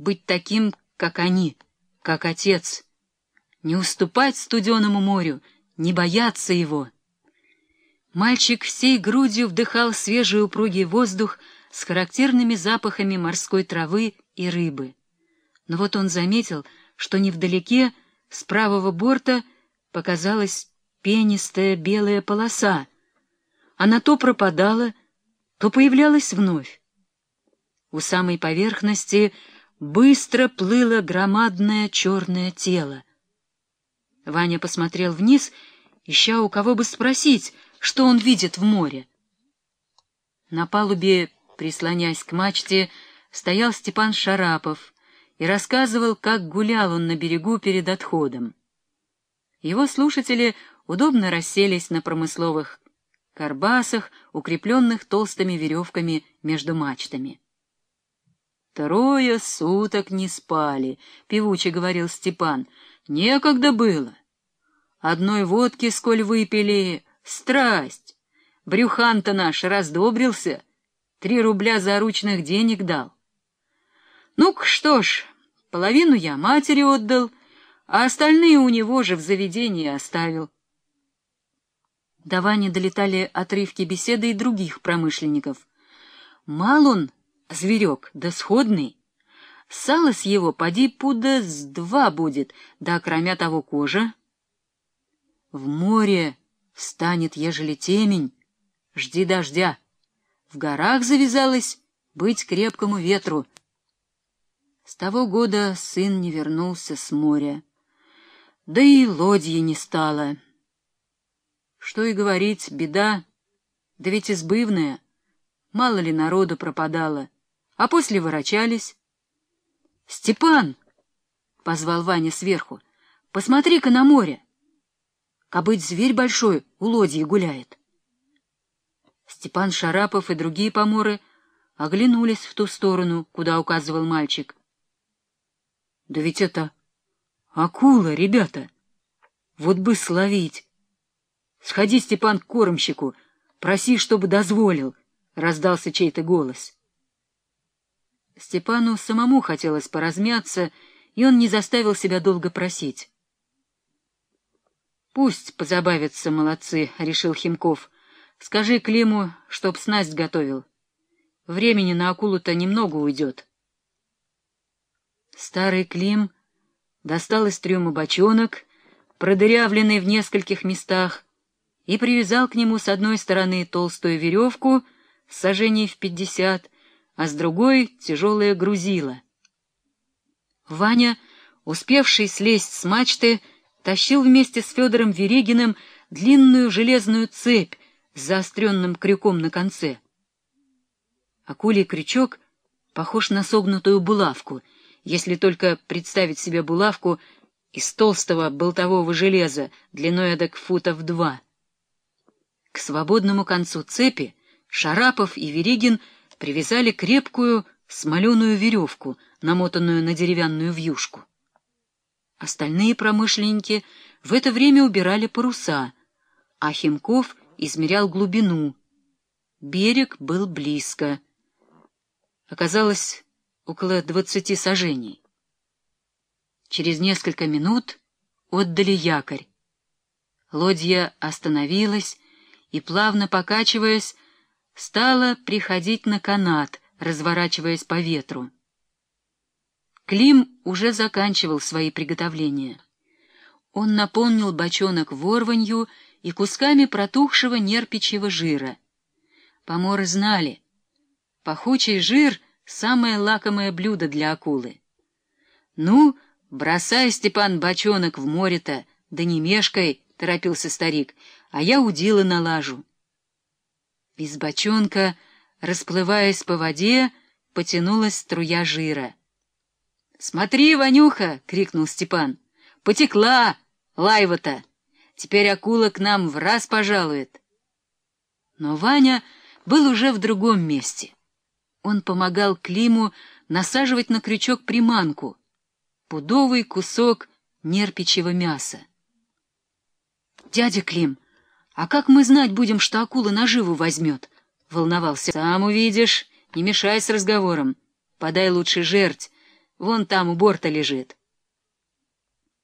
быть таким, как они, как отец, не уступать студеному морю, не бояться его. Мальчик всей грудью вдыхал свежий упругий воздух с характерными запахами морской травы и рыбы. Но вот он заметил, что невдалеке, с правого борта, показалась пенистая белая полоса. Она то пропадала, то появлялась вновь. У самой поверхности быстро плыло громадное черное тело. Ваня посмотрел вниз, ища у кого бы спросить, что он видит в море. На палубе, прислонясь к мачте, стоял Степан Шарапов и рассказывал, как гулял он на берегу перед отходом. Его слушатели удобно расселись на промысловых карбасах, укрепленных толстыми веревками между мачтами. «Трое суток не спали», — певуче говорил Степан. «Некогда было. Одной водки, сколь выпили, страсть. Брюхан-то наш раздобрился, три рубля заручных денег дал. Ну-ка, что ж, половину я матери отдал, а остальные у него же в заведении оставил». До Вани долетали отрывки беседы и других промышленников. Мал он, зверек, да сходный. Сало с его поди пуда с два будет, да кроме того кожа. В море станет, ежели темень, жди дождя. В горах завязалось быть крепкому ветру. С того года сын не вернулся с моря, да и лодьи не стало. Что и говорить, беда, да ведь избывная, мало ли народу пропадало, а после ворочались. — Степан! — позвал Ваня сверху. — Посмотри-ка на море. Кобыть зверь большой у лодьи гуляет. Степан Шарапов и другие поморы оглянулись в ту сторону, куда указывал мальчик. — Да ведь это акула, ребята! Вот бы словить! Сходи, Степан, к кормщику, проси, чтобы дозволил, — раздался чей-то голос. Степану самому хотелось поразмяться, и он не заставил себя долго просить. — Пусть позабавятся молодцы, — решил Химков. — Скажи Климу, чтоб снасть готовил. Времени на акулу-то немного уйдет. Старый Клим достал из трюма бочонок, продырявленный в нескольких местах, и привязал к нему с одной стороны толстую веревку с сажений в пятьдесят, а с другой — тяжелое грузило. Ваня, успевший слезть с мачты, тащил вместе с Федором Верегиным длинную железную цепь с заостренным крюком на конце. Акулий крючок похож на согнутую булавку, если только представить себе булавку из толстого болтового железа длиной эдак футов два — к свободному концу цепи Шарапов и Верегин привязали крепкую смоленую веревку, намотанную на деревянную вьюшку. Остальные промышленники в это время убирали паруса, а Химков измерял глубину. Берег был близко. Оказалось, около двадцати сажений. Через несколько минут отдали якорь. Лодья остановилась, и, плавно покачиваясь, стала приходить на канат, разворачиваясь по ветру. Клим уже заканчивал свои приготовления. Он наполнил бочонок ворванью и кусками протухшего нерпичьего жира. Поморы знали, пахучий жир — самое лакомое блюдо для акулы. «Ну, бросай, Степан, бочонок в море-то, да не мешкай!» — торопился старик а я удила налажу. Из бочонка, расплываясь по воде, потянулась струя жира. — Смотри, Ванюха! — крикнул Степан. — Потекла! Лайва-то! Теперь акула к нам в раз пожалует. Но Ваня был уже в другом месте. Он помогал Климу насаживать на крючок приманку — пудовый кусок нерпичьего мяса. — Дядя Клим! — «А как мы знать будем, что акула наживу возьмет?» — волновался. «Сам увидишь. Не мешай с разговором. Подай лучше жерть. Вон там у борта лежит.